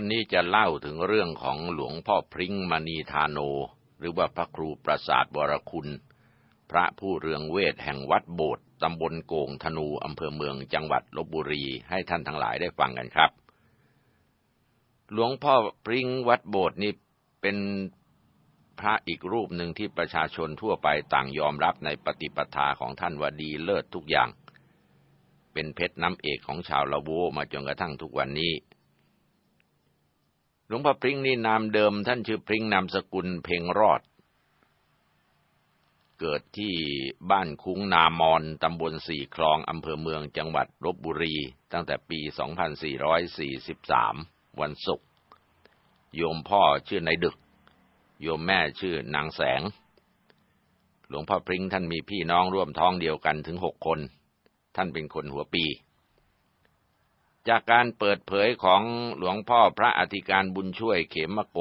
วันนี้จะเล่าถึงเรื่องของหลวงพ่อพริ้งมณีธาโน หรือว่าพระครูประสาทวรคุณ พระผู้เรืองเวทแห่งวัดโบสถ์ตำบลโกงธนูอำเภอเมืองจังหวัดลบบุรีให้ท่านทั้งหลายได้ฟังกันครับ หลวงพ่อพริ้งวัดโบสถ์นี่เป็นพระอีกรูปหนึ่งที่ประชาชนทั่วไปต่างยอมรับในปฏิปทาของท่านว่าดีเลิศทุกอย่าง เป็นเพชรน้ำเอกของชาวละโวมาจนกระทั่งทุกวันนี้ หลวงพ่อพริ้งนี่นามเดิม ท่านชื่อพริ้งนามสกุลเพ่งรอด เกิดที่บ้านคุ้งนามอนตำบลสี่คลองอำเภอเมืองจังหวัดลบบุรี ตั้งแต่ปี 2443 วันศุกร์โยมพ่อชื่อนายดึก โยมแม่ชื่อนางแสง หลวงพ่อพริ้งท่านมีพี่น้องร่วมท้องเดียวกันถึงหกคน ท่านเป็นคนหัวปี จากการเปิดเผยของหลวงพ่อพระอธิการบุญช่วยเขมโก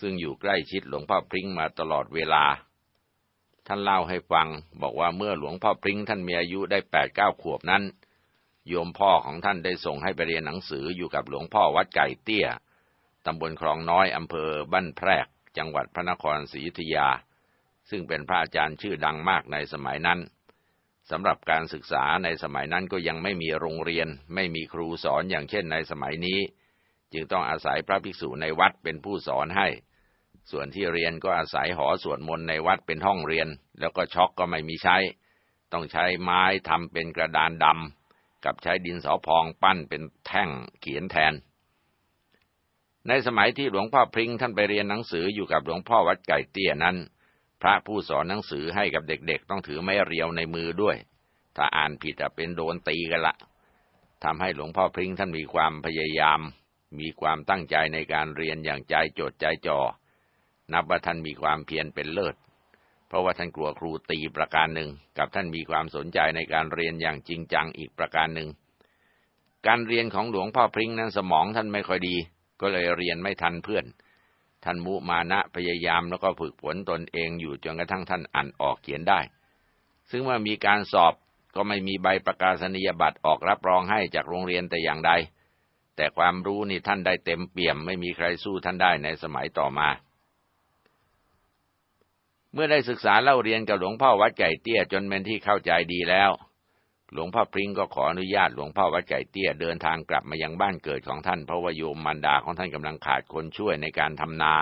ซึ่งอยู่ใกล้ชิดหลวงพ่อพริ้งมาตลอดเวลา ท่านเล่าให้ฟังบอกว่าเมื่อหลวงพ่อพริ้งท่านมีอายุได้แปดเก้าขวบนั้น โยมพ่อของท่านได้ส่งให้ไปเรียนหนังสืออยู่กับหลวงพ่อวัดไก่เตี้ยตำบลคลองน้อยอำเภอบ้านแพรก จังหวัดพระนครศรีอยุธยา ซึ่งเป็นพระอาจารย์ชื่อดังมากในสมัยนั้น สำหรับการศึกษาในสมัยนั้นก็ยังไม่มีโรงเรียน ไม่มีครูสอนอย่างเช่นในสมัยนี้ จึงต้องอาศัยพระภิกษุในวัดเป็นผู้สอนให้ ส่วนที่เรียนก็อาศัยหอสวดมนต์ในวัดเป็นห้องเรียน แล้วก็ช็อกก็ไม่มีใช้ ต้องใช้ไม้ทำเป็นกระดานดำกับใช้ดินสอพองปั้นเป็นแท่งเขียนแทน ในสมัยที่หลวงพ่อพริ้งท่านไปเรียนหนังสืออยู่กับหลวงพ่อวัดไก่เตี้ยนั้น พระผู้สอนหนังสือให้กับเด็กๆ ต้องถือไม้เรียวในมือด้วย ถ้าอ่านผิดจะเป็นโดนตีกันละทำให้หลวงพ่อพริ้งท่านมีความพยายาม มีความตั้งใจในการเรียนอย่างใจจดใจจ่อนับว่าท่านมีความเพียรเป็นเลิศ เพราะว่าท่านกลัวครูตีประการหนึ่ง กับท่านมีความสนใจในการเรียนอย่างจริงจังอีกประการหนึ่ง การเรียนของหลวงพ่อพริ้งนั้นสมองท่านไม่ค่อยดี ก็เลยเรียนไม่ทันเพื่อน ท่านมุมานะพยายามแล้วก็ฝึกฝนตนเองอยู่จนกระทั่งท่านอ่านออกเขียนได้ ซึ่งเมื่อมีการสอบก็ไม่มีใบประกาศนียบัตรออกรับรองให้จากโรงเรียนแต่อย่างใด แต่ความรู้นี่ท่านได้เต็มเปี่ยมไม่มีใครสู้ท่านได้ในสมัยต่อมา เมื่อได้ศึกษาเล่าเรียนกับหลวงพ่อวัดไก่เตี้ยจนเป็นที่เข้าใจดีแล้ว หลวงพ่อพริ้งก็ขออนุญาตหลวงพ่อวัดไกเตี้ยเดินทางกลับมายังบ้านเกิดของท่านเพราะว่าโยมมันดาของท่านกำลังขาดคนช่วยในการทำนา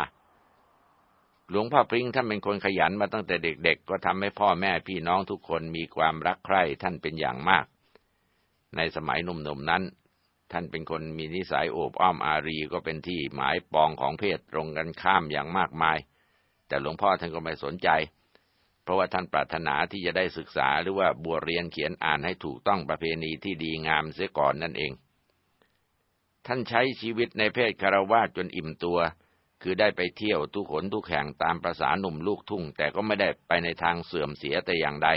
หลวงพ่อพริ้งท่านเป็นคนขยันมาตั้งแต่เด็กๆ ก็ทำให้พ่อแม่พี่น้องทุกคนมีความรักใคร่ท่านเป็นอย่างมาก ในสมัยหนุ่มๆนั้น ท่านเป็นคนมีนิสัยโอบอ้อมอารีก็เป็นที่หมายปองของเพศตรงกันข้ามอย่างมากมาย แต่หลวงพ่อท่านก็ไม่สนใจ ราะว่าท่านปรารถนาที่จะได้ศึกษาหรือว่าบวชเรียนเขียนอ่านให้ถูกต้องประเพณีที่ดีงามเสียก่อนนั่นเอง ท่านใช้ชีวิตในเพศคารวะจนอิ่มตัว คือได้ไปเที่ยวทุกขนทุกแห่งตามประษาหนุ่มลูกทุ่ง แต่ก็ไม่ได้ไปในทางเสื่อมเสียแต่อย่างใด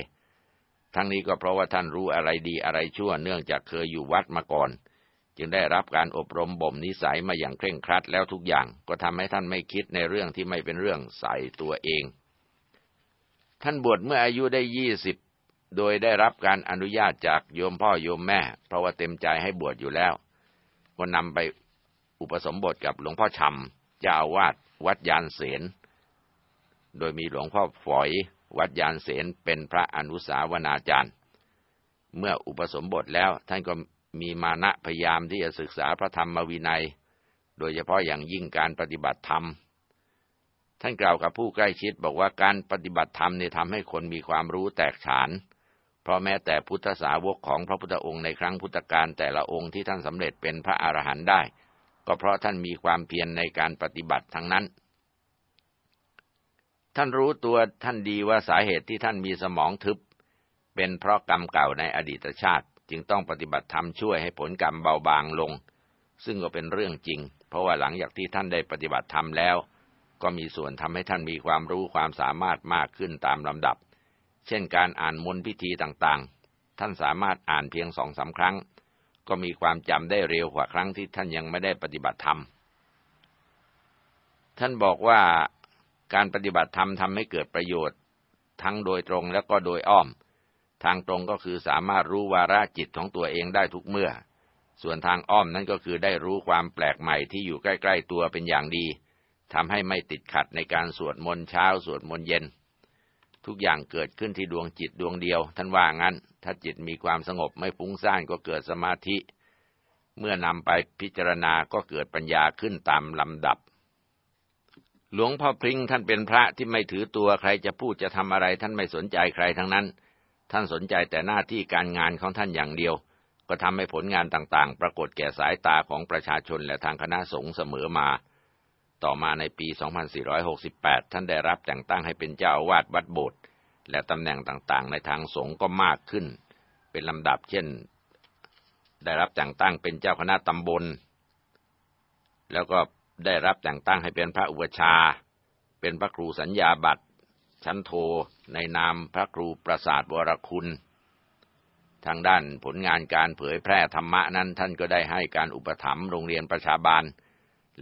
ทั้งนี้ก็เพราะว่าท่านรู้อะไรดีอะไรชั่วเนื่องจากเคยอยู่วัดมาก่อน จึงได้รับการอบรมบ่มนิสัยมาอย่างเคร่งครัดแล้วทุกอย่าง ก็ทำให้ท่านไม่คิดในเรื่องที่ไม่เป็นเรื่องใส่ตัวเอง ท่านบวชเมื่ออายุได้ยี่สิบโดยได้รับการอนุญาตจากโยมพ่อโยมแม่ เพราะว่าเต็มใจให้บวชอยู่แล้ว ก็นำไปอุปสมบทกับหลวงพ่อชำเจ้าวาสวัดยานเสนโดยมีหลวงพ่อฝอยวัดยานเสนเป็นพระอนุสาวนาจารย์ เมื่ออุปสมบทแล้วท่านก็มีมานะพยายามที่จะศึกษาพระธรรมวินัย โดยเฉพาะอย่างยิ่งการปฏิบัติธรรม ท่านกล่าวกับผู้ใกล้ชิดบอกว่าการปฏิบัติธรรมเนี่ยทำให้คนมีความรู้แตกฉาน เพราะแม้แต่พุทธสาวกของพระพุทธองค์ในครั้งพุทธกาลแต่ละองค์ที่ท่านสำเร็จเป็นพระอรหันต์ได้ ก็เพราะท่านมีความเพียรในการปฏิบัติทั้งนั้น ท่านรู้ตัวท่านดีว่าสาเหตุที่ท่านมีสมองทึบ เป็นเพราะกรรมเก่าในอดีตชาติ จึงต้องปฏิบัติธรรมช่วยให้ผลกรรมเบาบางลง ซึ่งก็เป็นเรื่องจริง เพราะว่าหลังจากที่ท่านได้ปฏิบัติธรรมแล้ว ก็มีส่วนทำให้ท่านมีความรู้ความสามารถมากขึ้นตามลำดับ เช่นการอ่านมนต์พิธีต่างๆ ท่านสามารถอ่านเพียงสองสาครั้ง ก็มีความจำได้เร็วกว่าครั้งที่ท่านยังไม่ได้ปฏิบัติธรรม ท่านบอกว่าการปฏิบัติธรรมทำให้เกิดประโยชน์ ทั้งโดยตรงและก็โดยอ้อม ทางตรงก็คือสามารถรู้วาระจิตของตัวเองได้ทุกเมื่อ ส่วนทางอ้อมนั้นก็คือได้รู้ความแปลกใหม่ที่อยู่ใกล้ ๆ ตัวเป็นอย่างดี ทำให้ไม่ติดขัดในการสวดมนต์เช้าสวดมนต์เย็น ทุกอย่างเกิดขึ้นที่ดวงจิตดวงเดียว ท่านว่างั้น ถ้าจิตมีความสงบไม่ฟุ้งซ่านก็เกิดสมาธิ เมื่อนำไปพิจารณาก็เกิดปัญญาขึ้นตามลำดับ หลวงพ่อพริ้งท่านเป็นพระที่ไม่ถือตัวใครจะพูดจะทำอะไร ท่านไม่สนใจใครทั้งนั้น ท่านสนใจแต่หน้าที่การงานของท่านอย่างเดียว ก็ทำให้ผลงานต่างๆ ปรากฏแก่สายตาของประชาชนและทางคณะสงฆ์เสมอมา ต่อมาในปี 2468 ท่านได้รับแต่งตั้งให้เป็นเจ้าอาวาสวัดโบสถ์และตำแหน่งต่างๆ ในทางสงฆ์ก็มากขึ้น เป็นลำดับเช่น ได้รับแต่งตั้งเป็นเจ้าคณะตำบล แล้วก็ได้รับแต่งตั้งให้เป็นพระอุปชา เป็นพระครูสัญญาบัตรชั้นโทในนามพระครูประสาทวรคุณ ทางด้านผลงานการเผยแพร่ธรรมะนั้นท่านก็ได้ให้การอุปถัมภ์โรงเรียนประชาบาล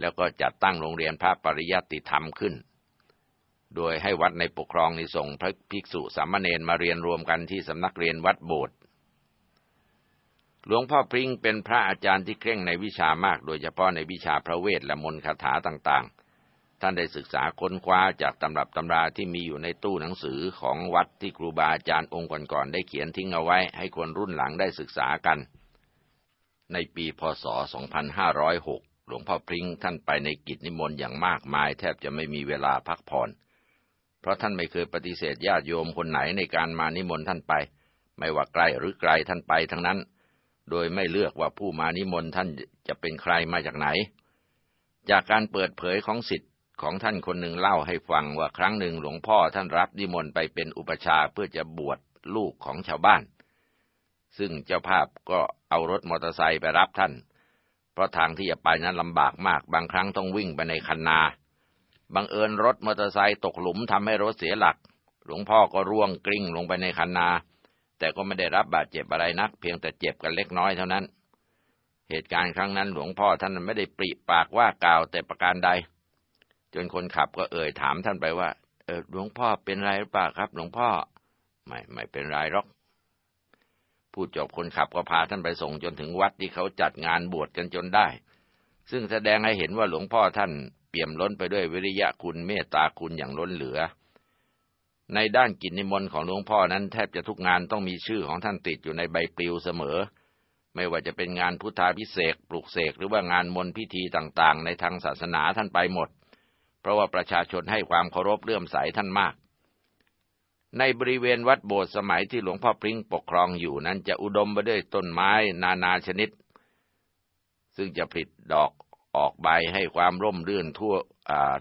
แล้วก็จัดตั้งโรงเรียนพระปริยัติธรรมขึ้น โดยให้วัดในปกครองในส่งพระภิกษุสามเณรมาเรียนรวมกันที่สำนักเรียนวัดโบสถ์หลวงพ่อพริ้งเป็นพระอาจารย์ที่เคร่งในวิชามาก โดยเฉพาะในวิชาพระเวทและมนต์คาถาต่างๆ ท่านได้ศึกษาค้นคว้าจากตำรับตำราที่มีอยู่ในตู้หนังสือของวัดที่ครูบาอาจารย์องค์ก่อนๆได้เขียนทิ้งเอาไว้ ให้คนรุ่นหลังได้ศึกษากัน ในปีพศ 2506 ลวงพ่อพริ้งท่านไปในกิจนิมนต์อย่างมากมาย แทบจะไม่มีเวลาพักผ่อน เพราะท่านไม่เคยปฏิเสธญาติโยมคนไหนในการมานิมนต์ท่านไป ไม่ว่าใกล้หรือไกลท่านไปทั้งนั้น โดยไม่เลือกว่าผู้มานิมนต์ท่านจะเป็นใครมาจากไหน จากการเปิดเผยของสิทธิ์ของท่านคนหนึ่งเล่าให้ฟังว่าครั้งหนึ่งหลวงพ่อท่านรับนิมนต์ไปเป็นอุปชาเพื่อจะบวชลูกของชาวบ้าน ซึ่งเจ้าภาพก็เอารถมอเตอร์ไซค์ไปรับท่าน เพราะทางที่จะไปนั้นลำบากมาก บางครั้งต้องวิ่งไปในคันนา บังเอิญรถมอเตอร์ไซค์ตกหลุมทำให้รถเสียหลัก หลวงพ่อก็ร่วงกลิ้งลงไปในคันนา แต่ก็ไม่ได้รับบาดเจ็บอะไรนัก เพียงแต่เจ็บกันเล็กน้อยเท่านั้น เหตุการณ์ครั้งนั้นหลวงพ่อท่านไม่ได้ปริปากว่ากล่าวแต่ประการใด จนคนขับก็เอ่ยถามท่านไปว่า เออหลวงพ่อเป็นไรหรือเปล่าครับ หลวงพ่อ ไม่ไม่เป็นไรหรอก พูดจบคนขับก็พาท่านไปส่งจนถึงวัดที่เขาจัดงานบวชกันจนได้ ซึ่งแสดงให้เห็นว่าหลวงพ่อท่านเปี่ยมล้นไปด้วยวิริยะคุณเมตตาคุณอย่างล้นเหลือ ในด้านกิจนิมนต์ของหลวงพ่อนั้นแทบจะทุกงานต้องมีชื่อของท่านติดอยู่ในใบปลิวเสมอ ไม่ว่าจะเป็นงานพุทธาพิเศษปลุกเสกหรือว่างานมนพิธีต่างๆ ในทางศาสนาท่านไปหมด เพราะว่าประชาชนให้ความเคารพเลื่อมใสท่านมาก ในบริเวณวัดโบสถ์สมัยที่หลวงพ่อพริ้งปกครองอยู่นั้นจะอุดมไปด้วยต้นไม้นานาชนิด ซึ่งจะผลิดอกออกใบให้ความร่มรื่นทั่ว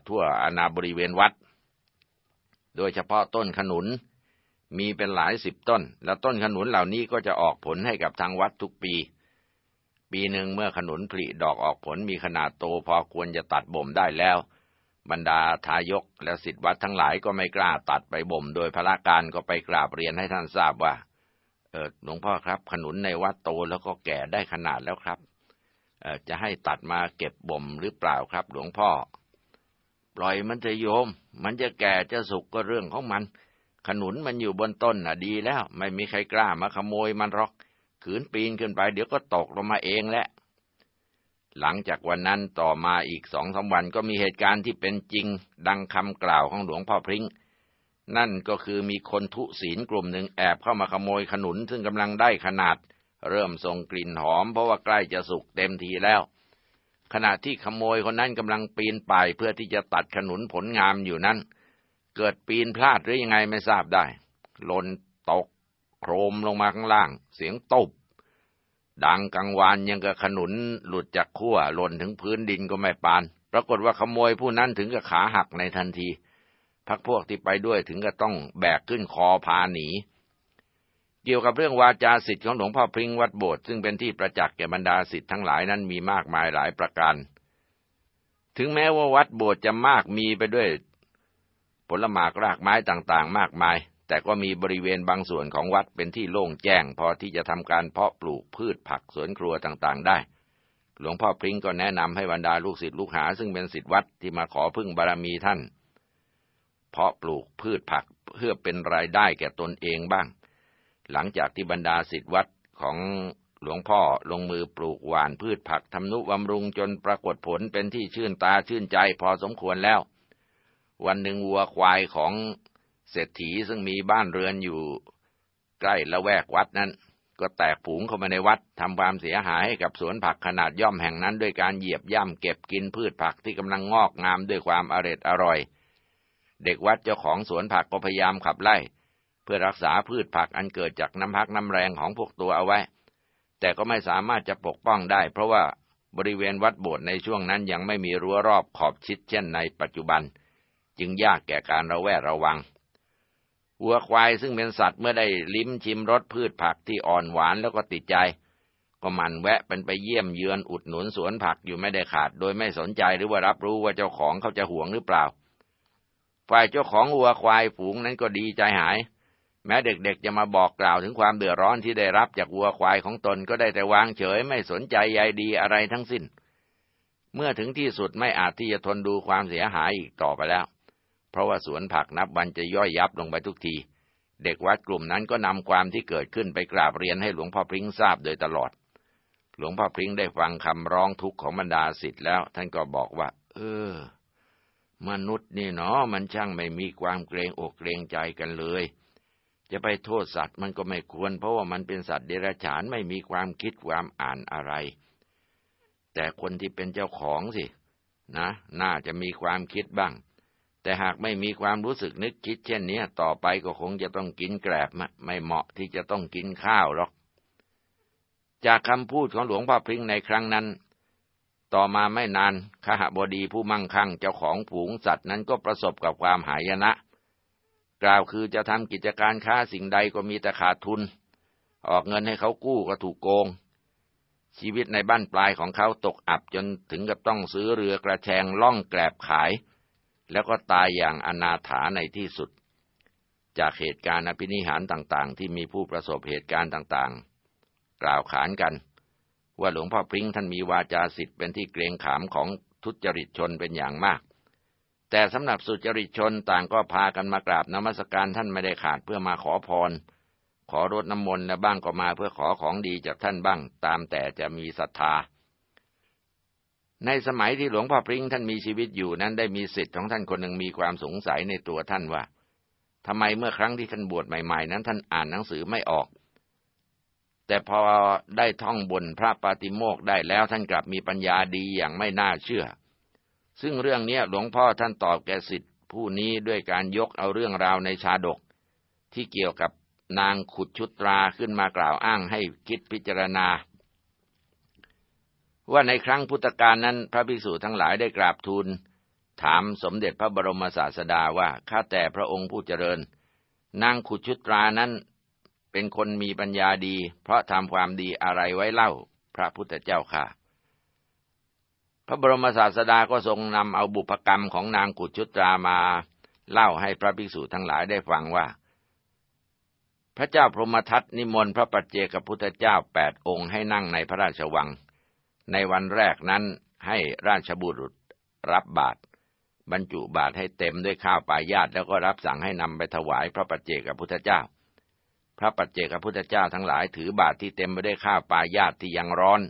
ทั่วอาณาบริเวณวัด โดยเฉพาะต้นขนุนมีเป็นหลายสิบต้น และต้นขนุนเหล่านี้ก็จะออกผลให้กับทางวัดทุกปี ปีหนึ่งเมื่อขนุนผลิดอกออกผลมีขนาดโตพอควรจะตัดบ่มได้แล้ว บรรดาทายกและสิทธิวัดทั้งหลายก็ไม่กล้าตัดไปบ่ม โดยพระการก็ไปกราบเรียนให้ท่านทราบว่า เออหลวงพ่อครับ ขนุนในวัดโตแล้วก็แก่ได้ขนาดแล้วครับ เออจะให้ตัดมาเก็บบ่มหรือเปล่าครับ หลวงพ่อ ปล่อยมันจะโยม มันจะแก่จะสุกก็เรื่องของมัน ขนุนมันอยู่บนต้นน่ะดีแล้ว ไม่มีใครกล้ามาขโมยมันหรอก ขืนปีนขึ้นไป เดี๋ยวก็ตกลงมาเองแหละ หลังจากวันนั้นต่อมาอีกสองสาวันก็มีเหตุการณ์ที่เป็นจริง ดังคำกล่าวของหลวงพ่อพริ้งนั่นก็คือมีคนทุศีลกลุ่มหนึ่งแอบเข้ามาขโมยขนุนซึ่งกำลังได้ขนาด เริ่มส่งกลิ่นหอมเพราะว่าใกล้จะสุกเต็มทีแล้ว ขณะที่ขโมยคนนั้นกำลังปีนป่ายเพื่อที่จะตัดขนุนผลงามอยู่นั้น เกิดปีนพลาดหรือยังไงไม่ทราบได้หล่นตกโครมลงมาข้างล่าง เสียงตบ ดังกังวานยังกับขนุนหลุดจากขั้วหล่นถึงพื้นดินก็ไม่ปาน ปรากฏว่าขโมยผู้นั้นถึงกับขาหักในทันที พักพวกที่ไปด้วยถึงกับต้องแบกขึ้นคอพาหนี เกี่ยวกับเรื่องวาจาสิทธิ์ของหลวงพ่อพริ้งวัดโบสถ์ซึ่งเป็นที่ประจักษ์แก่บรรดาสิทธิ์ทั้งหลายนั้นมีมากมายหลายประการ ถึงแม้ว่าวัดโบสถ์จะมากมีไปด้วยผลหมากรากไม้ต่างๆ มากมาย แต่ก็มีบริเวณบางส่วนของวัดเป็นที่โล่งแจ้ง พอที่จะทำการเพาะปลูกพืชผักสวนครัวต่างๆ ได้ หลวงพ่อพริ้งก็แนะนำให้บรรดาลูกศิษย์ลูกหา ซึ่งเป็นศิษย์วัดที่มาขอพึ่งบารมีท่าน เพาะปลูกพืชผักเพื่อเป็นรายได้แก่ตนเองบ้าง หลังจากที่บรรดาศิษย์วัดของหลวงพ่อลงมือปลูกหว่านพืชผักทำนุบำรุงจนปรากฏผลเป็นที่ชื่นตาชื่นใจพอสมควรแล้ว วันหนึ่งวัวควายของ เศรษฐีซึ่งมีบ้านเรือนอยู่ใกล้ละแวกวัดนั้น ก็แตกผงเข้ามาในวัดทำความเสียหายให้กับสวนผักขนาดย่อมแห่งนั้น ด้วยการเหยียบย่ำเก็บกินพืชผักที่กำลังงอกงามด้วยความอร็ดอร่อย เด็กวัดเจ้าของสวนผักก็พยายามขับไล่ เพื่อรักษาพืชผักอันเกิดจากน้ำพักน้ำแรงของพวกตัวเอาไว้ แต่ก็ไม่สามารถจะปกป้องได้ เพราะว่าบริเวณวัดโบสถ์ในช่วงนั้นยังไม่มีรั้วรอบขอบชิดเช่นในปัจจุบัน จึงยากแก่การระแวดระวัง วัวควายซึ่งเป็นสัตว์เมื่อได้ลิ้มชิมรสพืชผักที่อ่อนหวานแล้วก็ติดใจ ก็มันแวะเป็นไปเยี่ยมเยือนอุดหนุนสวนผักอยู่ไม่ได้ขาด โดยไม่สนใจหรือว่ารับรู้ว่าเจ้าของเขาจะห่วงหรือเปล่า ฝ่ายเจ้าของวัวควายฝูงนั้นก็ดีใจหาย แม้เด็กๆจะมาบอกกล่าวถึงความเดือดร้อนที่ได้รับจากวัวควายของตนก็ได้แต่วางเฉยไม่สนใจใยดีอะไรทั้งสิ้น เมื่อถึงที่สุดไม่อาจที่จะทนดูความเสียหายอีกต่อไปแล้ว เพราะว่าสวนผักนับวันจะย่อยยับลงไปทุกที เด็กวัดกลุ่มนั้นก็นำความที่เกิดขึ้นไปกราบเรียนให้หลวงพ่อพริ้งทราบโดยตลอด หลวงพ่อพริ้งได้ฟังคำร้องทุกข์ของบรรดาสิทธิ์แล้ว ท่านก็บอกว่า เออ มนุษย์นี่เนาะมันช่างไม่มีความเกรงอกเกรงใจกันเลย จะไปโทษสัตว์มันก็ไม่ควร เพราะว่ามันเป็นสัตว์เดรัจฉานไม่มีความคิดความอ่านอะไร แต่คนที่เป็นเจ้าของสิ นะ น่าจะมีความคิดบ้าง แต่หากไม่มีความรู้สึกนึกคิดเช่นนี้ต่อไปก็คงจะต้องกินแกลบไม่เหมาะที่จะต้องกินข้าวหรอก จากคำพูดของหลวงพ่อพริ้งในครั้งนั้น ต่อมาไม่นานขหบดีผู้มั่งคั่งเจ้าของผูงสัตว์นั้นก็ประสบกับความหายนะ กล่าวคือจะทำกิจการค้าสิ่งใดก็มีแต่ขาดทุน ออกเงินให้เขากู้ก็ถูกโกง ชีวิตในบ้านปลายของเขาตกอับจนถึงกับต้องซื้อเรือกระแชงล่องแกลบขาย แล้วก็ตายอย่างอนาถาในที่สุด จากเหตุการณ์อภินิหารต่างๆ ที่มีผู้ประสบเหตุการณ์ต่างๆ กล่าวขานกัน ว่าหลวงพ่อพริ้งท่านมีวาจาสิทธิ์เป็นที่เกรงขามของทุจริตชนเป็นอย่างมาก แต่สำหรับสุจริตชนต่างก็พากันมากราบนมัสการท่านไม่ได้ขาดเพื่อมาขอพร ขอรดน้ำมนต์และบ้างก็มาเพื่อขอของดีจากท่านบ้าง ตามแต่จะมีศรัทธา ในสมัยที่หลวงพ่อพริ้งท่านมีชีวิตอยู่นั้นได้มีสิทธิ์ของท่านคนหนึ่งมีความสงสัยในตัวท่านว่าทำไมเมื่อครั้งที่ท่านบวชใหม่ ๆ นั้นท่านอ่านหนังสือไม่ออก แต่พอได้ท่องบนพระปาติโมกได้แล้วท่านกลับมีปัญญาดีอย่างไม่น่าเชื่อ ซึ่งเรื่องนี้หลวงพ่อท่านตอบแก่สิทธิ์ผู้นี้ด้วยการยกเอาเรื่องราวในชาดก ที่เกี่ยวกับนางขุดชุตราขึ้นมากล่าวอ้างให้คิดพิจารณา ว่าในครั้งพุทธกาลนั้นพระภิกษุทั้งหลายได้กราบทูล ถามสมเด็จพระบรมศาสดาว่าข้าแต่พระองค์ผู้เจริญ นางขุดชุตรานั้นเป็นคนมีปัญญาดี เพราะทำความดีอะไรไว้เล่า พระพุทธเจ้าค่ะ พระบรมศาสดาก็ทรงนำเอาบุพกรรมของนางกุจุตรามาเล่าให้พระภิกษุทั้งหลายได้ฟังว่า พระเจ้าพรหมทัตนิมนต์พระปัจเจกพุทธเจ้าแปดองค์ให้นั่งในพระราชวัง ในวันแรกนั้นให้ราชบุรุษรับบาตรบรรจุบาตรให้เต็มด้วยข้าวปลายาตแล้วก็รับสั่งให้นำไปถวายพระปัจเจกพุทธเจ้า พระปัจเจกพุทธเจ้าทั้งหลายถือบาตรที่เต็มไปด้วยข้าวปลายาตที่ยังร้อน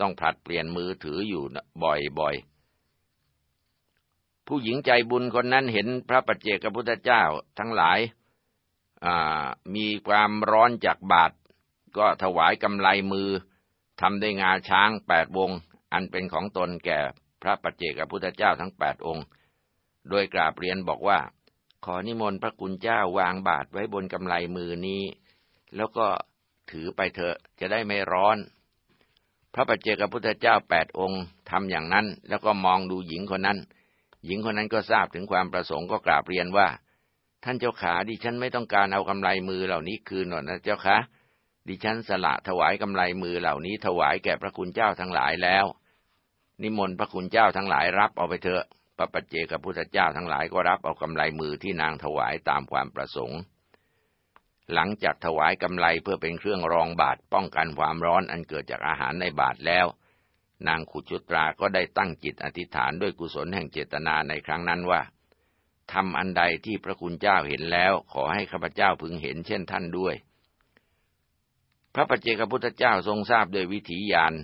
ต้องผลัดเปลี่ยนมือถืออยู่บ่อยๆ ผู้หญิงใจบุญคนนั้นเห็นพระปัจเจกพุทธเจ้าทั้งหลายมีความร้อนจากบาทก็ถวายกำไลมือ ทำได้งาช้างแปดวง อันเป็นของตนแก่พระปัจเจกพุทธเจ้าทั้งแปดองค์ โดยกราบเรียนบอกว่า ขอนิมนต์พระคุณเจ้าวางบาทไว้บนกำไลมือนี้ แล้วก็ถือไปเถอะจะได้ไม่ร้อน พระปัจเจกพุทธเจ้าแปดองค์ทำอย่างนั้น แล้วก็มองดูหญิงคนนั้น หญิงคนนั้นก็ทราบถึงความประสงค์ก็กราบเรียนว่า ท่านเจ้าขาดิฉันไม่ต้องการเอากำไรมือเหล่านี้คืนหรอกนะเจ้าคะ ดิฉันสละถวายกำไรมือเหล่านี้ถวายแก่พระคุณเจ้าทั้งหลายแล้ว นิมนต์พระคุณเจ้าทั้งหลายรับเอาไปเถอะพระปัจเจกพุทธเจ้าทั้งหลายก็รับเอากำไรมือที่นางถวายตามความประสงค์ หลังจากถวายกำไรเพื่อเป็นเครื่องรองบาทป้องกันความร้อนอันเกิดจากอาหารในบาทแล้ว นางขุจุตราก็ได้ตั้งจิตอธิษฐานด้วยกุศลแห่งเจตนาในครั้งนั้นว่าทำอันใดที่พระคุณเจ้าเห็นแล้ว ขอให้ข้าพเจ้าพึงเห็นเช่นท่านด้วย พระปัจเจกพุทธเจ้าทรงทราบโดยวิถีญาณ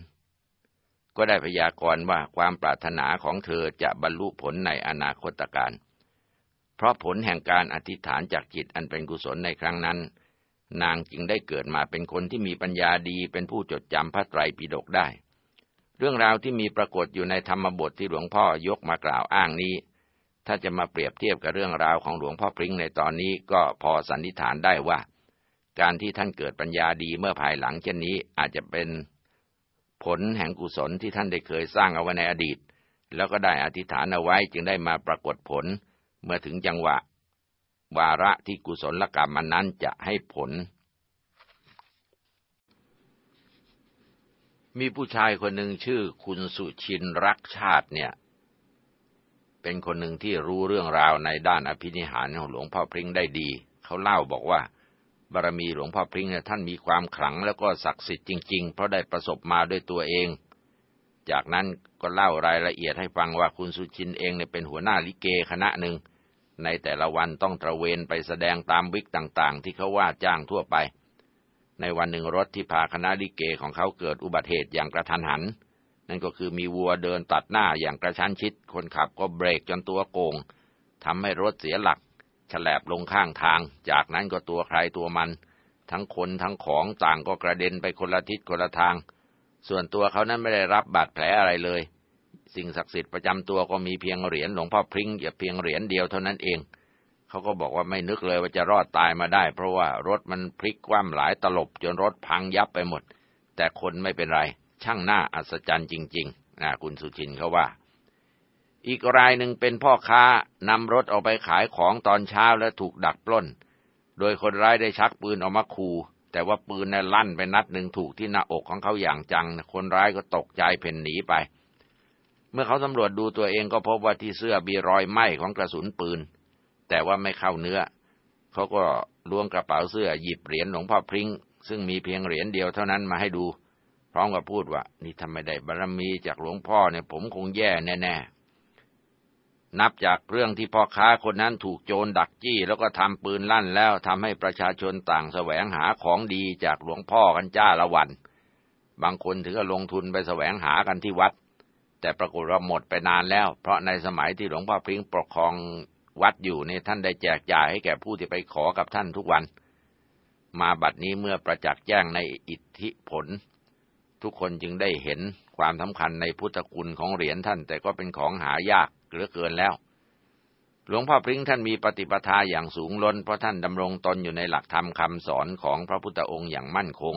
ก็ได้พยากรณ์ว่าความปรารถนาของเธอจะบรรลุผลในอนาคตการ เพราะผลแห่งการอธิษฐานจากจิตอันเป็นกุศลในครั้งนั้น นางจึงได้เกิดมาเป็นคนที่มีปัญญาดีเป็นผู้จดจำพระไตรปิฎกได้ เรื่องราวที่มีปรากฏอยู่ในธรรมบทที่หลวงพ่อยกมากล่าวอ้างนี้ ถ้าจะมาเปรียบเทียบกับเรื่องราวของหลวงพ่อพริ้งในตอนนี้ก็พอสันนิษฐานได้ว่า การที่ท่านเกิดปัญญาดีเมื่อภายหลังเช่นนี้อาจจะเป็นผลแห่งกุศลที่ท่านได้เคยสร้างเอาไว้ในอดีต แล้วก็ได้อธิษฐานเอาไว้จึงได้มาปรากฏผล เมื่อถึงจังหวะ วาระที่กุศลกรรมมันนั้นจะให้ผล มีผู้ชายคนหนึ่งชื่อคุณสุชินรักชาติเนี่ย เป็นคนหนึ่งที่รู้เรื่องราวในด้านอภินิหารของหลวงพ่อพริ้งได้ดี เขาเล่าบอกว่า บารมีหลวงพ่อพริ้งเนี่ยท่านมีความขลังแล้วก็ศักดิ์สิทธิ์จริง ๆ เพราะได้ประสบมาด้วยตัวเอง จากนั้นก็เล่ารายละเอียดให้ฟังว่าคุณสุชินเองเนี่ยเป็นหัวหน้าลิเกคณะหนึ่ง ในแต่ละวันต้องตระเวนไปแสดงตามวิกต่างๆ ที่เขาว่าจ้างทั่วไป ในวันหนึ่งรถที่พาคณะลิเกของเขาเกิดอุบัติเหตุอย่างกระทันหัน นั่นก็คือมีวัวเดินตัดหน้าอย่างกระชั้นชิด คนขับก็เบรกจนตัวโกงทำให้รถเสียหลัก ฉลบลงข้างทาง จากนั้นก็ตัวใครตัวมัน ทั้งคนทั้งของต่างก็กระเด็นไปคนละทิศคนละทาง ส่วนตัวเขานั้นไม่ได้รับบาดแผลอะไรเลย สิ่งศักดิ์สิทธิ์ประจำตัวก็มีเพียงเหรียญหลวงพ่อพริ้งอย่าเพียงเหรียญเดียวเท่านั้นเอง เขาก็บอกว่าไม่นึกเลยว่าจะรอดตายมาได้ เพราะว่ารถมันพลิกคว่ำหลายตลบจนรถพังยับไปหมด แต่คนไม่เป็นไร ช่างหน้าอัศจรรย์จริงๆนะคุณสุชินเขาว่า อีกรายหนึ่งเป็นพ่อค้านำรถออกไปขายของตอนเช้าและถูกดักปล้น โดยคนร้ายได้ชักปืนออกมาขู่แต่ว่าปืนนั้นลั่นไปนัดหนึ่งถูกที่หน้าอกของเขาอย่างจัง คนร้ายก็ตกใจเพ่นหนีไป เมื่อเขาสำรวจดูตัวเองก็พบว่าที่เสื้อมีรอยไหม้ของกระสุนปืน แต่ว่าไม่เข้าเนื้อ เขาก็ล้วงกระเป๋าเสื้อหยิบเหรียญหลวงพ่อพริ้งซึ่งมีเพียงเหรียญเดียวเท่านั้นมาให้ดู พร้อมกับพูดว่า นี่ทำไมได้บารรมีจากหลวงพ่อเนี่ยผมคงแย่แน่ๆ นับจากเรื่องที่พ่อค้าคนนั้นถูกโจรดักจี้แล้วก็ทำปืนลั่นแล้วทำให้ประชาชนต่างแสวงหาของดีจากหลวงพ่อกันจ้าละวัน บางคนถึงกับลงทุนไปแสวงหากันที่วัด แต่ปรากฏว่าหมดไปนานแล้ว เพราะในสมัยที่หลวงพ่อพริ้งปกครองวัดอยู่เนี่ยท่านได้แจกจ่ายให้แก่ผู้ที่ไปขอกับท่านทุกวัน มาบัดนี้เมื่อประจักษ์แจ้งในอิทธิผล ทุกคนจึงได้เห็นความสำคัญในพุทธคุณของเหรียญท่านแต่ก็เป็นของหายาก เหลือเกินแล้ว หลวงพ่อพริ้งท่านมีปฏิปทาอย่างสูงล้นเพราะท่านดำรงตนอยู่ในหลักธรรมคำสอนของพระพุทธองค์อย่างมั่นคง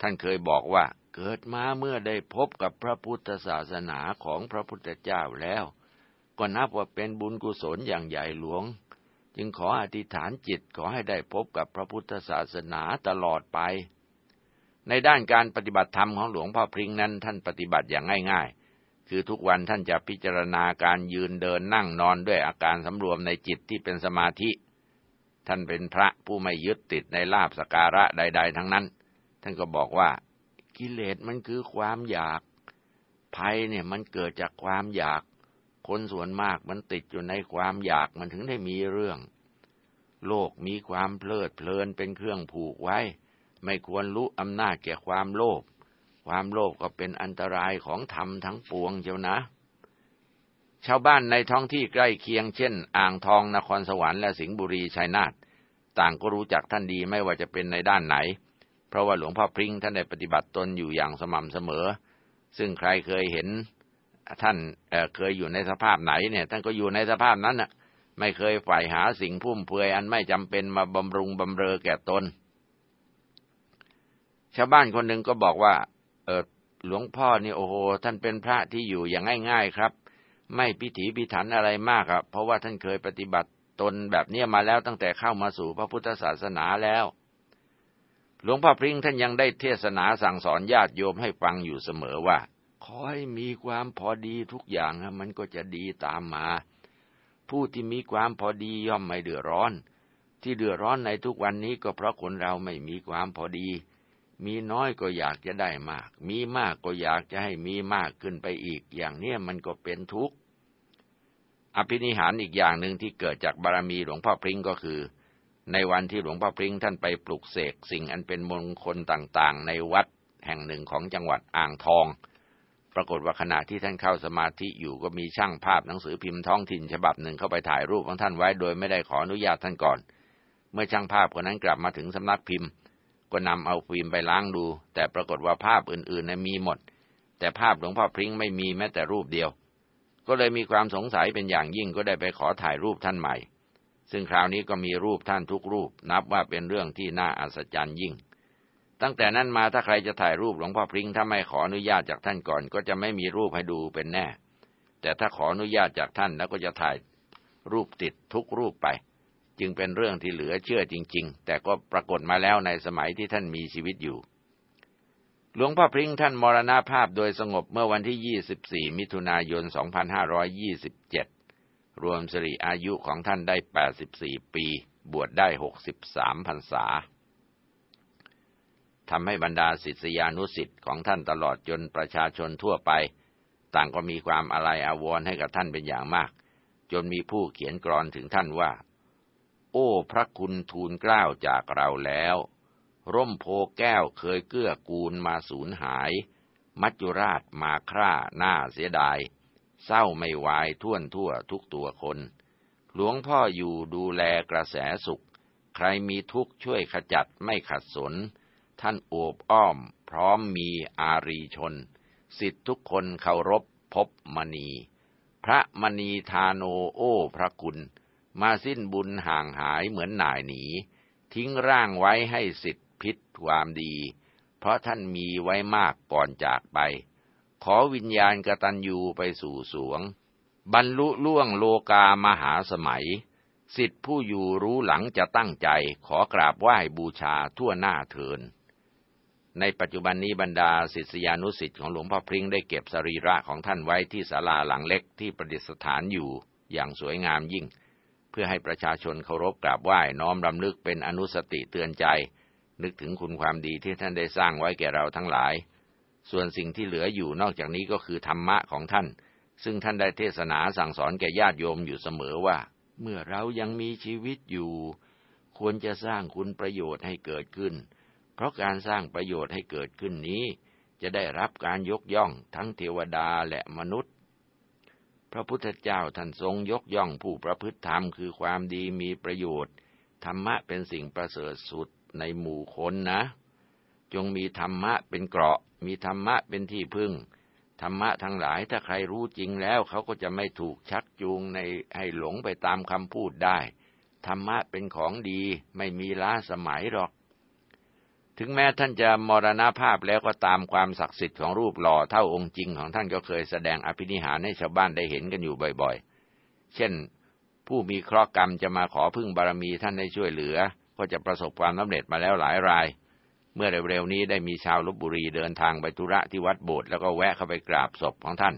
ท่านเคยบอกว่าเกิดมาเมื่อได้พบกับพระพุทธศาสนาของพระพุทธเจ้าแล้ว ก็นับว่าเป็นบุญกุศลอย่างใหญ่หลวง จึงขออธิษฐานจิตขอให้ได้พบกับพระพุทธศาสนาตลอดไป ในด้านการปฏิบัติธรรมของหลวงพ่อพริ้งนั้นท่านปฏิบัติอย่างง่าย คือทุกวันท่านจะพิจารณาการยืนเดินนั่งนอนด้วยอาการสำรวมในจิตที่เป็นสมาธิ ท่านเป็นพระผู้ไม่ยึดติดในลาบสการะใด ๆ ทั้งนั้น ท่านก็บอกว่า กิเลสมันคือความอยาก ภัยเนี่ยมันเกิดจากความอยาก คนส่วนมากมันติดอยู่ในความอยากมันถึงได้มีเรื่อง โลกมีความเพลิดเพลินเป็นเครื่องผูกไว้ ไม่ควรรู้อำนาจแก่ความโลภ ความโลภก็เป็นอันตรายของธรรมทั้งปวงเจ้านะ ชาวบ้านในท้องที่ใกล้เคียงเช่น อ่างทองนครสวรรค์และสิงห์บุรีชัยนาทต่างก็รู้จักท่านดีไม่ว่าจะเป็นในด้านไหน เพราะว่าหลวงพ่อพริ้งท่านได้ปฏิบัติตนอยู่อย่างสม่ำเสมอ ซึ่งใครเคยเห็นท่านเเคยอยู่ในสภาพไหนเนี่ย ท่านก็อยู่ในสภาพนั้นน่ะ ไม่เคยฝ่ายหาสิ่งพุ่มเพือยอันไม่จำเป็นมาบำรุงบำเรอแก่ตน ชาวบ้านคนหนึ่งก็บอกว่า ออหลวงพ่อนี่โอ้โหท่านเป็นพระที่อยู่อย่างง่าย ๆครับ ไม่พิถีพิถันอะไรมากครับเพราะว่าท่านเคยปฏิบัติตนแบบนี้มาแล้วตั้งแต่เข้ามาสู่พระพุทธศาสนาแล้ว หลวงพ่อพริ้งท่านยังได้เทศนาสั่งสอนญาติโยมให้ฟังอยู่เสมอว่า ขอให้มีความพอดีทุกอย่างมันก็จะดีตามมา ผู้ที่มีความพอดีย่อมไม่เดือดร้อน ที่เดือดร้อนในทุกวันนี้ก็เพราะคนเราไม่มีความพอดี มีน้อยก็อยากจะได้มาก มีมากก็อยากจะให้มีมากขึ้นไปอีก อย่างเนี้ยมันก็เป็นทุกข์ อภินิหารอีกอย่างหนึ่งที่เกิดจากบารมีหลวงพ่อพริ้งก็คือ ในวันที่หลวงพ่อพริ้งท่านไปปลุกเสกสิ่งอันเป็นมงคลต่างๆ ในวัดแห่งหนึ่งของจังหวัดอ่างทอง ปรากฏว่าขณะที่ท่านเข้าสมาธิอยู่ก็มีช่างภาพหนังสือพิมพ์ท้องถิ่นฉบับหนึ่งเข้าไปถ่ายรูปของท่านไว้โดยไม่ได้ขออนุญาตท่านก่อน เมื่อช่างภาพคนนั้นกลับมาถึงสำนักพิมพ์ ก็นำเอาฟิล์มไปล้างดู แต่ปรากฏว่าภาพอื่นๆนมีหมด แต่ภาพหลวงพ่อพริ้งไม่มีแม้แต่รูปเดียว ก็เลยมีความสงสัยเป็นอย่างยิ่งก็ได้ไปขอถ่ายรูปท่านใหม่ ซึ่งคราวนี้ก็มีรูปท่านทุกรูป นับว่าเป็นเรื่องที่น่าอัศจรรย์ยิ่ง ตั้งแต่นั้นมาถ้าใครจะถ่ายรูปหลวงพ่อพริ้งถ้าไม่ขออนุญาตจากท่านก่อน ก็จะไม่มีรูปให้ดูเป็นแน่ แต่ถ้าขออนุญาตจากท่านแล้วก็จะถ่ายรูปติดทุกรูปไป จึงเป็นเรื่องที่เหลือเชื่อจริง ๆ แต่ก็ปรากฏมาแล้วในสมัยที่ท่านมีชีวิตอยู่ หลวงพ่อพริ้งท่านมรณาภาพโดยสงบเมื่อวันที่ 24 มิถุนายน 2527 รวมสิริอายุของท่านได้ 84 ปี บวชได้ 63 พรรษาทำให้บรรดาศิษยานุศิษย์ของท่านตลอดจนประชาชนทั่วไป ต่างก็มีความอาลัยอาวรณ์ให้กับท่านเป็นอย่างมาก จนมีผู้เขียนกรอนถึงท่านว่า โอ้พระคุณทูลเกล้าจากเราแล้ว ร่มโพแก้วเคยเกื้อกูลมาสูญหาย มัจจุราชมาคร่าหน้าเสียดาย เศร้าไม่วายท่วนทั่วทุกตัวคน หลวงพ่ออยู่ดูแลกระแสสุข ใครมีทุกข์ช่วยขจัดไม่ขัดสน ท่านโอบอ้อม พร้อมมีอารีชน สิทธิทุกคนเคารพพบมณี พระมณีทาโนโอ้พระคุณ มาสิ้นบุญห่างหายเหมือนหน่ายหนี ทิ้งร่างไว้ให้สิทธิพิษความดี เพราะท่านมีไว้มากก่อนจากไป ขอวิญญาณกตัญญูไปสู่สวง บรรลุล่วงโลกามหาสมัย สิทธิผู้อยู่รู้หลังจะตั้งใจ ขอกราบไหว้บูชาทั่วหน้าเถินในปัจจุบันนี้บรรดาศิษยานุศิษย์ของหลวงพ่อพริ้งได้เก็บสรีระของท่านไว้ที่ศาลาหลังเล็กที่ประดิษฐานอยู่อย่างสวยงามยิ่ง เพื่อให้ประชาชนเคารพกราบไหว้น้อมรำลึกเป็นอนุสติเตือนใจ นึกถึงคุณความดีที่ท่านได้สร้างไว้แก่เราทั้งหลาย ส่วนสิ่งที่เหลืออยู่นอกจากนี้ก็คือธรรมะของท่าน ซึ่งท่านได้เทศนาสั่งสอนแก่ญาติโยมอยู่เสมอว่า เมื่อเรายังมีชีวิตอยู่ ควรจะสร้างคุณประโยชน์ให้เกิดขึ้น เพราะการสร้างประโยชน์ให้เกิดขึ้นนี้ จะได้รับการยกย่องทั้งเทวดาและมนุษย์ พระพุทธเจ้าท่านทรงยกย่องผู้ประพฤติธรรมคือความดีมีประโยชน์ ธรรมะเป็นสิ่งประเสริฐสุดในหมู่คนนะ จงมีธรรมะเป็นเกราะ มีธรรมะเป็นที่พึ่ง ธรรมะทั้งหลายถ้าใครรู้จริงแล้วเขาก็จะไม่ถูกชักจูงในให้หลงไปตามคำพูดได้ ธรรมะเป็นของดีไม่มีล้าสมัยหรอก ถึงแม้ท่านจะมรณภาพแล้วก็ตามความศักดิ์สิทธิ์ของรูปหล่อเท่าองค์จริงของท่านก็เคยแสดงอภินิหารให้ชาวบ้านได้เห็นกันอยู่บ่อยๆ เช่น ผู้มีเคราะห์กรรมจะมาขอพึ่งบารมีท่านให้ช่วยเหลือ ก็จะประสบความสำเร็จมาแล้วหลายราย เมื่อเร็วๆนี้ได้มีชาวลบบุรีเดินทางไปธุระที่วัดโบสถ์แล้วก็แวะเข้าไปกราบศพของท่าน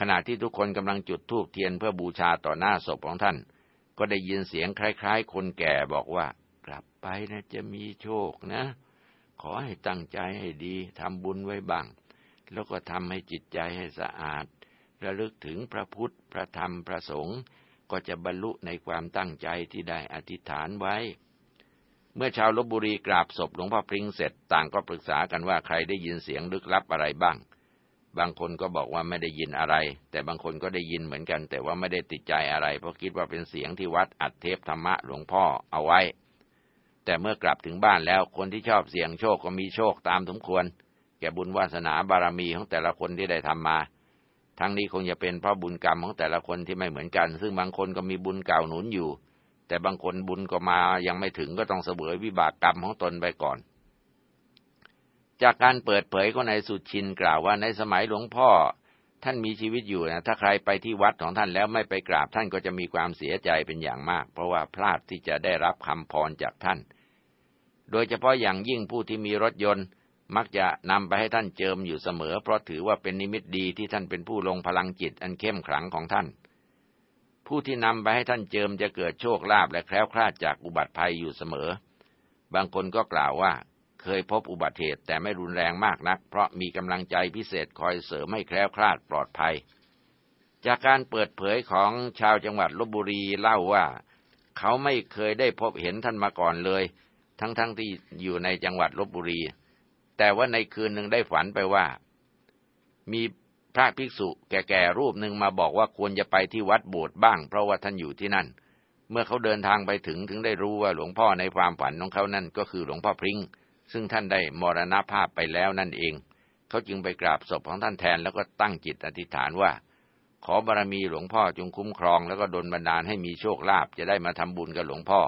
ขณะที่ทุกคนกำลังจุดธูปเทียนเพื่อบูชาต่อหน้าศพของท่าน ก็ได้ยินเสียงคล้าย ๆ คนแก่บอกว่ากลับไปนะจะมีโชคนะ ขอให้ตั้งใจให้ดีทำบุญไว้บ้าง แล้วก็ทำให้จิตใจให้สะอาด ระลึกถึงพระพุทธ พระธรรม พระสงฆ์ก็จะบรรลุในความตั้งใจที่ได้อธิษฐานไว้ เมื่อชาวลบบุรีกราบศพหลวงพ่อพริงเสร็จต่างก็ปรึกษากันว่าใครได้ยินเสียงลึกลับอะไรบ้าง บางคนก็บอกว่าไม่ได้ยินอะไร แต่บางคนก็ได้ยินเหมือนกัน แต่ว่าไม่ได้ติดใจอะไร เพราะคิดว่าเป็นเสียงที่วัดอัดเทปธรรมะหลวงพ่อเอาไว้ แต่เมื่อกลับถึงบ้านแล้วคนที่ชอบเสี่ยงโชคก็มีโชคตามสมควร แก่บุญวาสนาบารมีของแต่ละคนที่ได้ทำมา ทั้งนี้คงจะเป็นเพราะบุญกรรมของแต่ละคนที่ไม่เหมือนกัน ซึ่งบางคนก็มีบุญเก่าหนุนอยู่ แต่บางคนบุญก็มายังไม่ถึงก็ต้องเสวยวิบากกรรมของตนไปก่อน จากการเปิดเผยของนายสุชินกล่าวว่าในสมัยหลวงพ่อท่านมีชีวิตอยู่นะถ้าใครไปที่วัดของท่านแล้วไม่ไปกราบท่านก็จะมีความเสียใจเป็นอย่างมาก เพราะว่าพลาดที่จะได้รับคำพรจากท่าน โดยเฉพาะอย่างยิ่งผู้ที่มีรถยนต์ มักจะนำไปให้ท่านเจิมอยู่เสมอ เพราะถือว่าเป็นนิมิตดีที่ท่านเป็นผู้ลงพลังจิตอันเข้มขลังของท่าน ผู้ที่นำไปให้ท่านเจิมจะเกิดโชคลาภและแคล้วคลาดจากอุบัติภัยอยู่เสมอ บางคนก็กล่าวว่าเคยพบอุบัติเหตุแต่ไม่รุนแรงมากนัก เพราะมีกำลังใจพิเศษคอยเสริมให้แคล้วคลาดปลอดภัย จากการเปิดเผยของชาวจังหวัดลบบุรีเล่าว่า เขาไม่เคยได้พบเห็นท่านมาก่อนเลย ทั้งๆทที่อยู่ในจังหวัดลบบุรี แต่ว่าในคืนหนึ่งได้ฝันไปว่า มีพระภิกษุแก่ๆรูปหนึ่งมาบอกว่าควรจะไปที่วัดโบสถ์บ้าง เพราะว่าท่านอยู่ที่นั่น เมื่อเขาเดินทางไปถึงถึงได้รู้ว่าหลวงพ่อในความฝันของเขานั่นก็คือหลวงพ่อพริง้งซึ่งท่านได้มรณภาพไปแล้วนั่นเอง เขาจึงไปกราบศพของท่านแทนแล้วก็ตั้งจิตอธิษฐานว่า ขอบารมีหลวงพ่อจงคุ้มครอง แล้วก็ดลบันดาลให้มีโชคลาภจะได้มาทำบุญกับหลวงพ่อ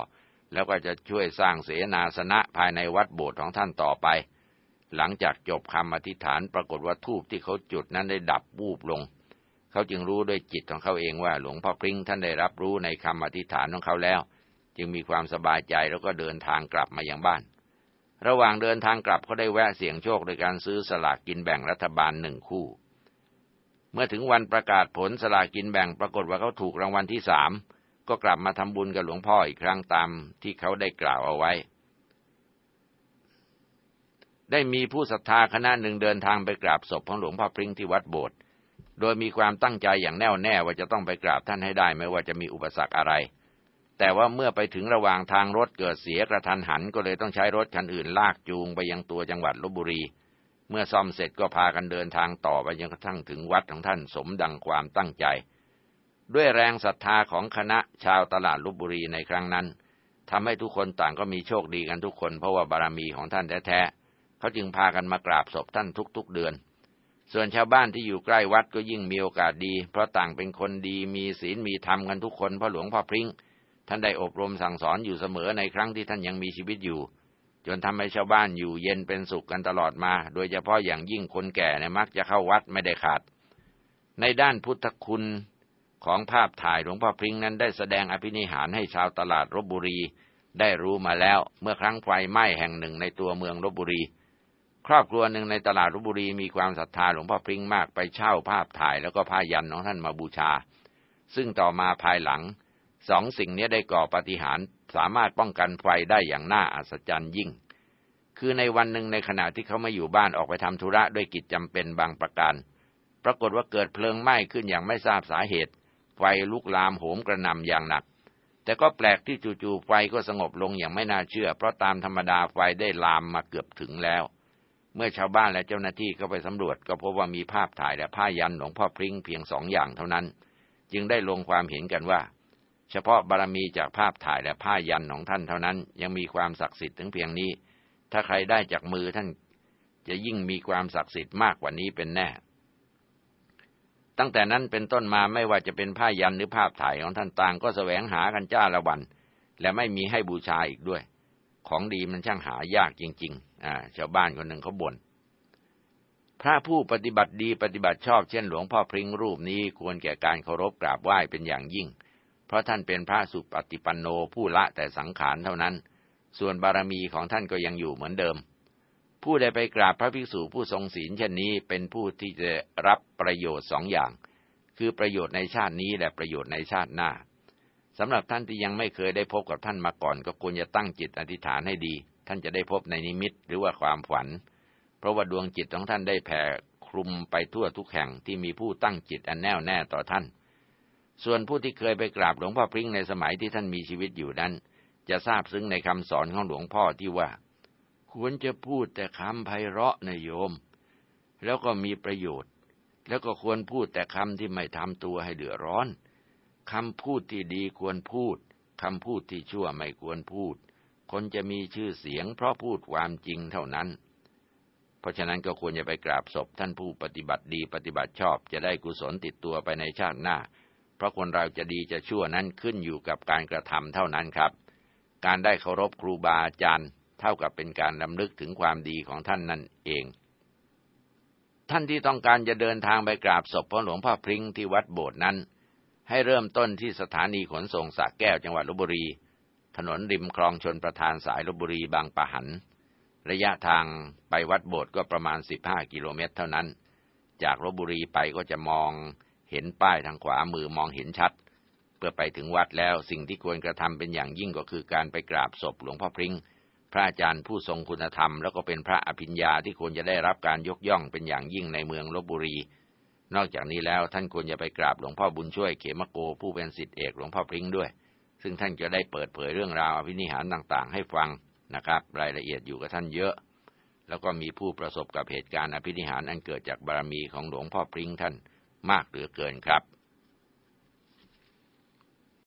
แล้วก็จะช่วยสร้างเสนาสนะภายในวัดโบสถ์ของท่านต่อไป หลังจากจบคำอธิษฐานปรากฏว่าทูบที่เขาจุดนั้นได้ดับวูบลง เขาจึงรู้ด้วยจิตของเขาเองว่าหลวงพ่อพริ้งท่านได้รับรู้ในคำอธิษฐานของเขาแล้ว จึงมีความสบายใจแล้วก็เดินทางกลับมายังบ้าน ระหว่างเดินทางกลับเขาได้แวะเสี่ยงโชคโดยการซื้อสลากกินแบ่งรัฐบาลหนึ่งคู่ เมื่อถึงวันประกาศผลสลากกินแบ่งปรากฏว่าเขาถูกรางวัลที่สาม ก็กลับมาทำบุญกับหลวงพ่ออีกครั้งตามที่เขาได้กล่าวเอาไว้ ได้มีผู้ศรัทธาคณะหนึ่งเดินทางไปกราบศพของหลวงพ่อพริ้งที่วัดโบสถ์โดยมีความตั้งใจอย่างแน่วแน่ว่าจะต้องไปกราบท่านให้ได้ไม่ว่าจะมีอุปสรรคอะไร แต่ว่าเมื่อไปถึงระหว่างทางรถเกิดเสียกระทันหันก็เลยต้องใช้รถคันอื่นลากจูงไปยังตัวจังหวัดลบบุรี เมื่อซ่อมเสร็จก็พากันเดินทางต่อไปยังกระทั่งถึงวัดของท่านสมดังความตั้งใจ ด้วยแรงศรัทธาของคณะชาวตลาดลบบุรีในครั้งนั้นทำให้ทุกคนต่างก็มีโชคดีกันทุกคนเพราะว่าบารมีของท่านแท้ๆเขาจึงพากันมากราบศพท่านทุกๆเดือน ส่วนชาวบ้านที่อยู่ใกล้วัดก็ยิ่งมีโอกาสดี เพราะต่างเป็นคนดีมีศีลมีธรรมกันทุกคนเพราะหลวงพ่อพริ้งท่านได้อบรมสั่งสอนอยู่เสมอในครั้งที่ท่านยังมีชีวิตอยู่ จนทำให้ชาวบ้านอยู่เย็นเป็นสุขกันตลอดมา โดยเฉพาะอย่างยิ่งคนแก่เนี่ยมักจะเข้าวัดไม่ได้ขาด ในด้านพุทธคุณ ของภาพถ่ายหลวงพ่อพริ้งนั้นได้แสดงอภินิหารให้ชาวตลาดรบบุรี ได้รู้มาแล้วเมื่อครั้งไฟไหม้แห่งหนึ่งในตัวเมืองรบบุรี ครอบครัวหนึ่งในตลาดรบบุรีมีความศรัทธาหลวงพ่อพริ้งมากไปเช่าภาพถ่ายแล้วก็ผ้ายันของท่านมาบูชา ซึ่งต่อมาภายหลังสองสิ่งนี้ได้ก่อปฏิหารสามารถป้องกันไฟได้อย่างน่าอัศจรรย์ยิ่ง คือในวันหนึ่งในขณะที่เขาไม่อยู่บ้านออกไปทำธุระด้วยกิจจำเป็นบางประการ ปรากฏว่าเกิดเพลิงไหม้ขึ้นอย่างไม่ทราบสาเหตุ ไฟลุกลามโหมกระหน่ำอย่างหนัก แต่ก็แปลกที่จู่ๆไฟก็สงบลงอย่างไม่น่าเชื่อ เพราะตามธรรมดาไฟได้ลามมาเกือบถึงแล้ว เมื่อชาวบ้านและเจ้าหน้าที่เข้าไปสำรวจ ก็พบว่ามีภาพถ่ายและผ้ายันหลวงพ่อพริ้งเพียงสองอย่างเท่านั้น จึงได้ลงความเห็นกันว่า เฉพาะบารมีจากภาพถ่ายและผ้ายันของท่านเท่านั้น ยังมีความศักดิ์สิทธิ์ถึงเพียงนี้ ถ้าใครได้จากมือท่านจะยิ่งมีความศักดิ์สิทธิ์มากกว่านี้เป็นแน่ ตั้งแต่นั้นเป็นต้นมาไม่ว่าจะเป็นผ้ายันหรือภาพถ่ายของท่านต่างก็แสวงหากันจ้าละวัน และไม่มีให้บูชาอีกด้วย ของดีมันช่างหายากจริง ๆ อ่าชาวบ้านคนหนึ่งเขาบน่นพระผู้ปฏิบัติดีปฏิบัติชอบเช่นหลวงพ่อพริ้งรูปนี้ควรแก่การเคารพกราบไหว้เป็นอย่างยิ่ง เพราะท่านเป็นพระสุปฏิปันโนผู้ละแต่สังขารเท่านั้น ส่วนบารมีของท่านก็ยังอยู่เหมือนเดิม ผู้ใดไปกราบพระภิกษุผู้ทรงศีลเช่นนี้เป็นผู้ที่จะรับประโยชน์สองอย่าง คือประโยชน์ในชาตินี้และประโยชน์ในชาติหน้าสำหรับท่านที่ยังไม่เคยได้พบกับท่านมาก่อน ก็ควรจะตั้งจิตอธิษฐานให้ดี ท่านจะได้พบในนิมิตหรือว่าความฝัน เพราะว่าดวงจิตของท่านได้แผ่คลุมไปทั่วทุกแห่งที่มีผู้ตั้งจิตอันแน่วแน่ต่อท่าน ส่วนผู้ที่เคยไปกราบหลวงพ่อพริ้งในสมัยที่ท่านมีชีวิตอยู่นั้น จะทราบซึ้งในคำสอนของหลวงพ่อที่ว่า ควรจะพูดแต่คำไพเราะนะโยม แล้วก็มีประโยชน์ แล้วก็ควรพูดแต่คำที่ไม่ทำตัวให้เดือดร้อนคำพูดที่ดีควรพูดคำพูดที่ชั่วไม่ควรพูด คนจะมีชื่อเสียงเพราะพูดความจริงเท่านั้น เพราะฉะนั้นก็ควรจะไปกราบศพท่านผู้ปฏิบัติดีปฏิบัติชอบจะได้กุศลติดตัวไปในชาติหน้า เพราะคนเราจะดีจะชั่วนั้นขึ้นอยู่กับการกระทำเท่านั้นครับ การได้เคารพครูบาอาจารย์ เท่ากับเป็นการลำลึกถึงความดีของท่านนั่นเอง ท่านที่ต้องการจะเดินทางไปกราบศพพระหลวงพ่อพริ้งที่วัดโบสถ์นั้น ให้เริ่มต้นที่สถานีขนส่งสระแก้วจังหวัดลบบุรี ถนนริมคลองชนประทานสายลบบุรีบางปะหัน ระยะทางไปวัดโบสถ์ก็ประมาณ 15 กิโลเมตรเท่านั้น จากลบบุรีไปก็จะมองเห็นป้ายทางขวามือมองเห็นชัดเพื่อไปถึงวัดแล้วสิ่งที่ควรกระทำเป็นอย่างยิ่งก็คือการไปกราบศพหลวงพ่อพริง้ง พระอาจารย์ผู้ทรงคุณธรรม แล้วก็เป็นพระอภิญญาที่ควรจะได้รับการยกย่องเป็นอย่างยิ่งในเมืองลบบุรี นอกจากนี้แล้วท่านควรจะไปกราบหลวงพ่อบุญช่วยเขมโกผู้เป็นสิทธิเอกหลวงพ่อพริ้งด้วย ซึ่งท่านจะได้เปิดเผยเรื่องราวอภินิหารต่างๆ ให้ฟังนะครับ รายละเอียดอยู่กับท่านเยอะ แล้วก็มีผู้ประสบกับเหตุการณ์อภินิหารอันเกิดจากบารมีของหลวงพ่อพริ้งท่านมากเหลือเกินครับ